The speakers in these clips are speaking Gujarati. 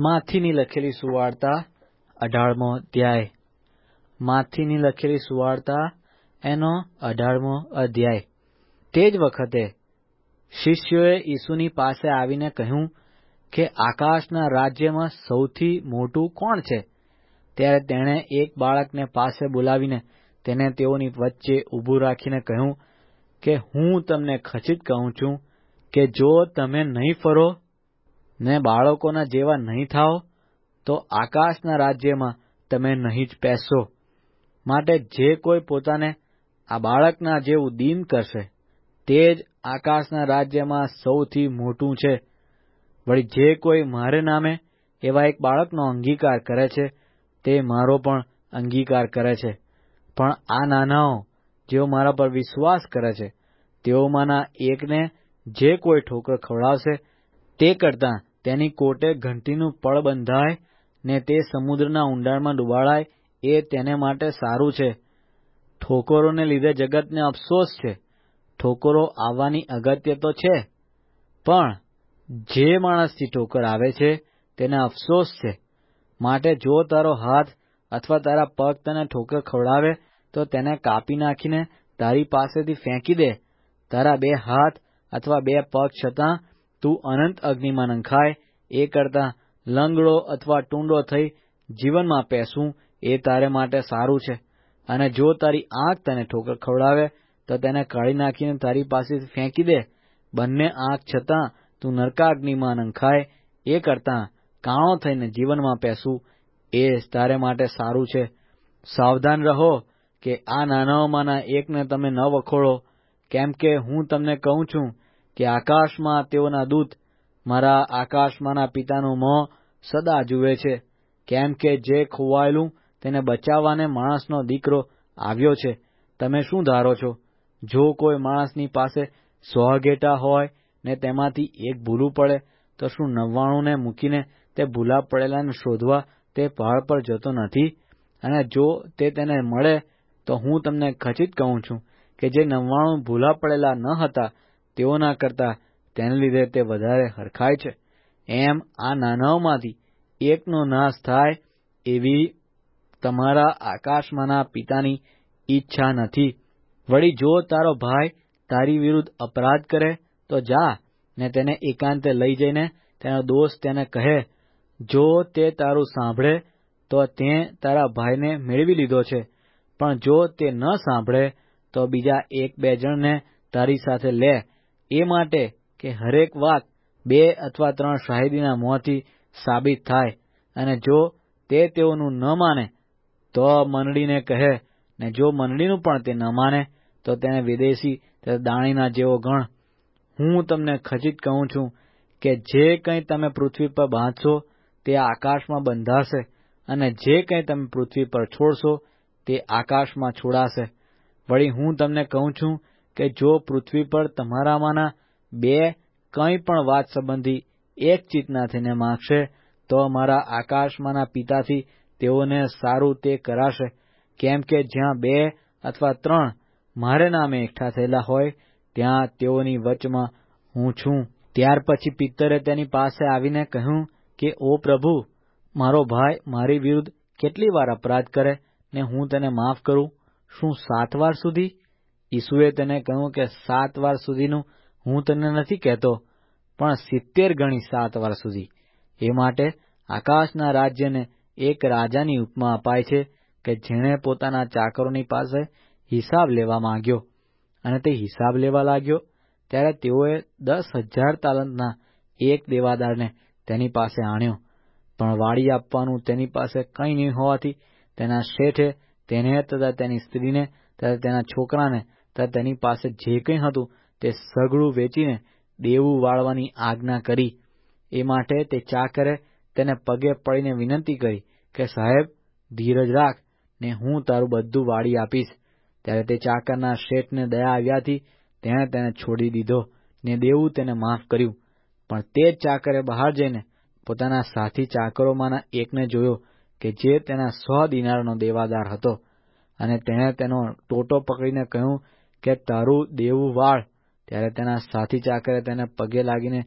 માથીની લખેલી સુવાર્તા અઢારમો અધ્યાય. માથીની લખેલી સુવાર્તા એનો અઢારમો અધ્યાય. તે જ વખતે શિષ્યોએ ઈસુની પાસે આવીને કહ્યું કે આકાશના રાજ્યમાં સૌથી મોટું કોણ છે? ત્યારે તેણે એક બાળકને પાસે બોલાવીને તેને તેઓની વચ્ચે ઊભું રાખીને કહ્યું કે હું તમને ખચિત કહું છું કે જો તમે નહીં ફરો ને બાળકોના જેવા નહીં થાઓ, તો આકાશના રાજ્યમાં તમે નહીં જ પેસો માટે જે કોઈ પોતાને આ બાળકના જેવું દીન કરશે, તે જ આકાશના રાજ્યમાં સૌથી મોટું છે. વળી જે કોઈ મારે નામે એવા એક બાળકનો અંગીકાર કરે છે, તે મારો પણ અંગીકાર કરે છે. પણ આ નાનાઓ જેઓ મારા પર વિશ્વાસ કરે છે તેઓમાંના એકને જે કોઈ ઠોકર ખવડાવશે તે કરતાં તેની કોટે ઘંટીનું પળ બંધાય ને તે સમુદ્રના ઊંડાણમાં ડૂબાડાય, એ તેને માટે સારું છે. ઠોકરોને લીધે જગતને અફસોસ છે. ઠોકરો આવવાની અગત્ય તો છે. પણ જે માણસથી ઠોકર આવે છે, તેને અફસોસ છે. માટે જો તારો હાથ અથવા તારા પગ તને ઠોકર ખવડાવે, તો તેને કાપી નાખીને તારી પાસેથી ફેંકી દે. તારા બે હાથ અથવા બે પગ છતાં તું અનંત અગ્નિમાં નંખાય, એ કરતાં લંગડો અથવા ટૂંડો થઈ જીવનમાં પેસવું એ તારે માટે સારું છે. અને જો તારી આંખ તને ઠોકર ખવડાવે, તો તેને કાઢી નાખીને તારી પાસેથી ફેંકી દે. બંને આંખ છતાં તું નરકાગ્નિમાં નંખાય, એ કરતાં કાણો થઈને જીવનમાં પેસવું એ તારે માટે સારું છે. સાવધાન રહો કે આ નાનાઓમાંના એકને તમે ન વખોડો કેમ કે હું તમને કહું છું કે આકાશમાં તેઓના દૂત મારા આકાશમાંના પિતાનું મોં સદા જુએ છે. કેમ કે જે ખોવાયેલું તેને બચાવવાને માણસનો દીકરો આવ્યો છે. તમે શું ધારો છો? જો કોઈ માણસની પાસે સો હોય ને તેમાંથી એક ભૂલું પડે, તો શું નવ્વાણુંને મૂકીને તે ભૂલા પડેલાને શોધવા તે પહાડ પર જતો નથી? અને જો તે તેને મળે, તો હું તમને ખચિત કહું છું કે જે નવ્વાણું ભૂલા પડેલા ન હતા તેઓના કરતા તેને લીધે તે વધારે હરખાય છે. એમ આ નાનાઓમાંથી એકનો નાશ થાય એવી તમારા આકાશમાંના પિતાની ઈચ્છા નથી. વળી જો તારો ભાઈ તારી વિરુદ્ધ અપરાધ કરે, તો જા ને તેને એકાંતે લઈ જઈને તેનો દોષ તેને કહે. જો તે તારું સાંભળે, તો તે તારા ભાઈને મેળવી લીધો છે. પણ જો તે ન સાંભળે, તો બીજા એક બે જણને તારી સાથે લે. એ માટે કે હરેક વાત બે અથવા ત્રણ શાહિદીના મોંથી સાબિત થાય અને જો તે તેઓનું ન માને, તો મંડળીને કહે, ને જો મંડળીનું પણ તે ન માને, તો તેને વિદેશી દાણીના જેવો ગણ. હું તમને ખચિત કહું છું કે જે કંઈ તમે પૃથ્વી પર બાંધશો, તે આકાશમાં બંધાશે અને જે કંઈ તમે પૃથ્વી પર છોડશો, તે આકાશમાં છોડાશે. વળી હું તમને કહું છું કે જો પૃથ્વી પર તમારામાંના બે કંઈ પણ વાત સંબંધી એક ચિત્તના થઈને માગશે, તો મારા આકાશમાંના પિતાથી તેઓને સારું તે કરાશે. કેમ કે જ્યાં બે અથવા ત્રણ મારે નામે એકઠા થયેલા હોય, ત્યાં તેઓની વચમાં હું છું. ત્યાર પછી પિત્તરે તેની પાસે આવીને કહ્યું કે, ઓ પ્રભુ, મારો ભાઈ મારી વિરુદ્ધ કેટલી વાર અપરાધ કરે ને હું તેને માફ કરું? શું સાત વાર સુધી ઈસુએ તેને કહ્યું કે સાત વાર સુધીનું હું તને નથી કહેતો, પણ સિત્તેર ગણી સાત વાર સુધી. એ માટે આકાશના રાજ્યને એક રાજાની ઉપમા અપાય છે કે જેણે પોતાના ચાકરોની પાસે હિસાબ લેવા માંગ્યો. અને તે હિસાબ લેવા લાગ્યો ત્યારે તેઓએ દસ હજાર તાલંતના એક દેવાદારને તેની પાસે આણ્યો. પણ વાડી આપવાનું તેની પાસે કંઈ નહીં હોવાથી તેના શેઠે તેને તથા તેની સ્ત્રીને તથા તેના છોકરાને તથા તેની પાસે જે કંઈ હતું તે સઘળું વેચીને દેવું વાળવાની આજ્ઞા કરી. એ માટે તે ચાકરે તેને પગે પડીને વિનંતી કરી કે, સાહેબ, ધીરજ રાખ, ને હું તારું બધું વાળી આપીશ. ત્યારે તે ચાકરના શેઠને દયા આવ્યાથી તેણે તેને છોડી દીધો ને દેવું તેને માફ કર્યું. પણ તે જ ચાકરે બહાર જઈને પોતાના સાથી ચાકરોમાંના એકને જોયો કે જે તેના સો દિનારનો દેવાદાર હતો અને તેણે તેનો ટોટો પકડીને કહ્યું કે તારું દેવું વાળ. ત્યારે તેના સાથી ચાકરે તેને પગે લાગીને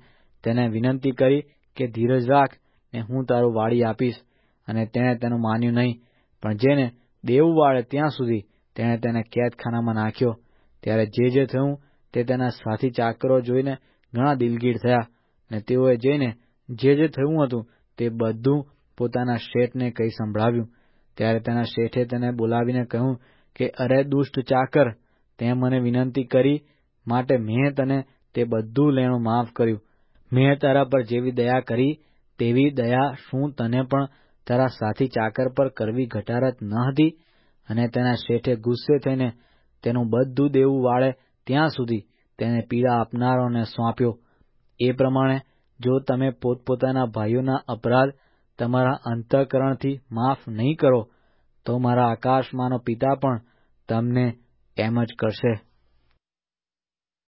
તેને વિનંતી કરી કે, ધીરજ રાખ ને હું તારું વાળી આપીશ. અને તેણે તેનું માન્યું નહીં. પણ જેને દેવું વાળે ત્યાં સુધી તેણે તેને કેદખાનામાં નાખ્યો. ત્યારે જે જે થયું તે તેના સાથી ચાકરો જોઈને ઘણા દિલગીર થયા ને તેઓએ જઈને જે જે થયું હતું તે બધું પોતાના શેઠને કહી સંભળાવ્યું. ત્યારે તેના શેઠે તેને બોલાવીને કહ્યું કે, અરે દુષ્ટ ચાકર તે મને વિનંતી કરી માટે મેં તને તે બધું લેણું માફ કર્યું. મેં તારા પર જેવી દયા કરી, તેવી દયા શું તને પણ તારા સાથી ચાકર પર કરવી ઘટારત ન હતી અને તેના શેઠે ગુસ્સે થઈને તેનું બધું દેવું વાળે ત્યાં સુધી તેને પીડા આપનારોને સોંપ્યો. એ પ્રમાણે જો તમે પોતપોતાના ભાઈઓના અપરાધ તમારા અંતઃકરણથી માફ નહીં કરો, તો મારા આકાશમાંનો પિતા પણ તમને એમ જ કરશે.